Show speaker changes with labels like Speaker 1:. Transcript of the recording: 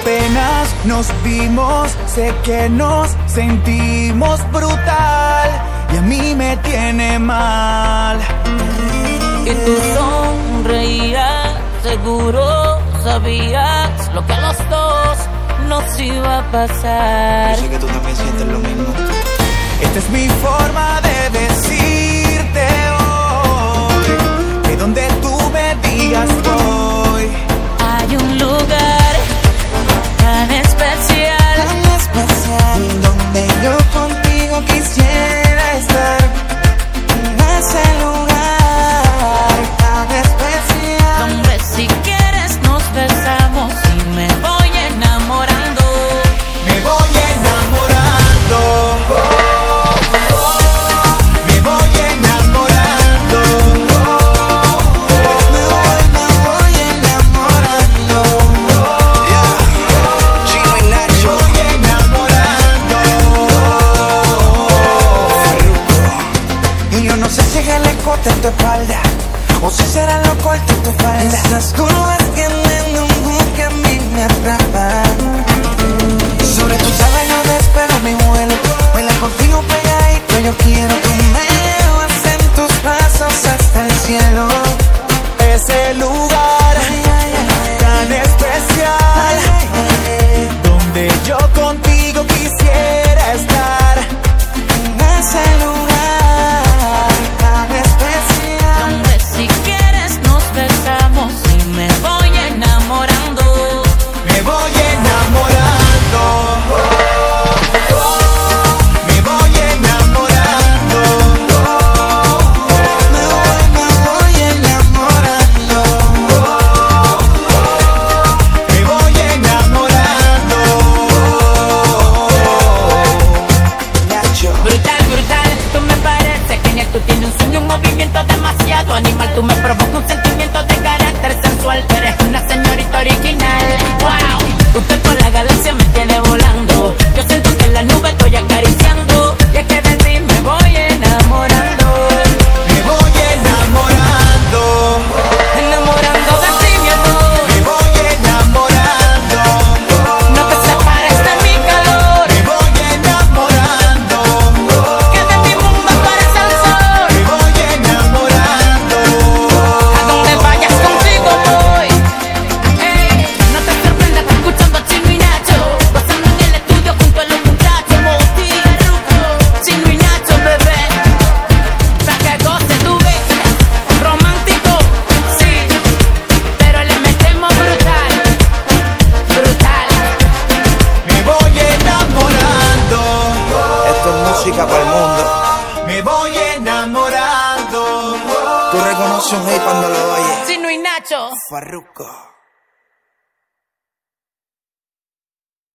Speaker 1: apenas nos vimos, sé que nos sentimos brutal y a mí me tiene mal.
Speaker 2: Y tú sonreías, seguro sabías lo que a los dos nos iba a pasar.
Speaker 3: Yo sé que tú también sientes lo mismo.
Speaker 1: Esta es mi forma de
Speaker 4: decir escote tu espalda. O si serán los cortes en tu falda Esas curvas tienen un boom que a mí me atrapa. Tú me
Speaker 2: provocas
Speaker 3: música para el mundo.
Speaker 1: Me voy enamorando.
Speaker 3: Tú reconoces un hate cuando lo oyes.
Speaker 2: Chino y Nacho.
Speaker 3: Farruko.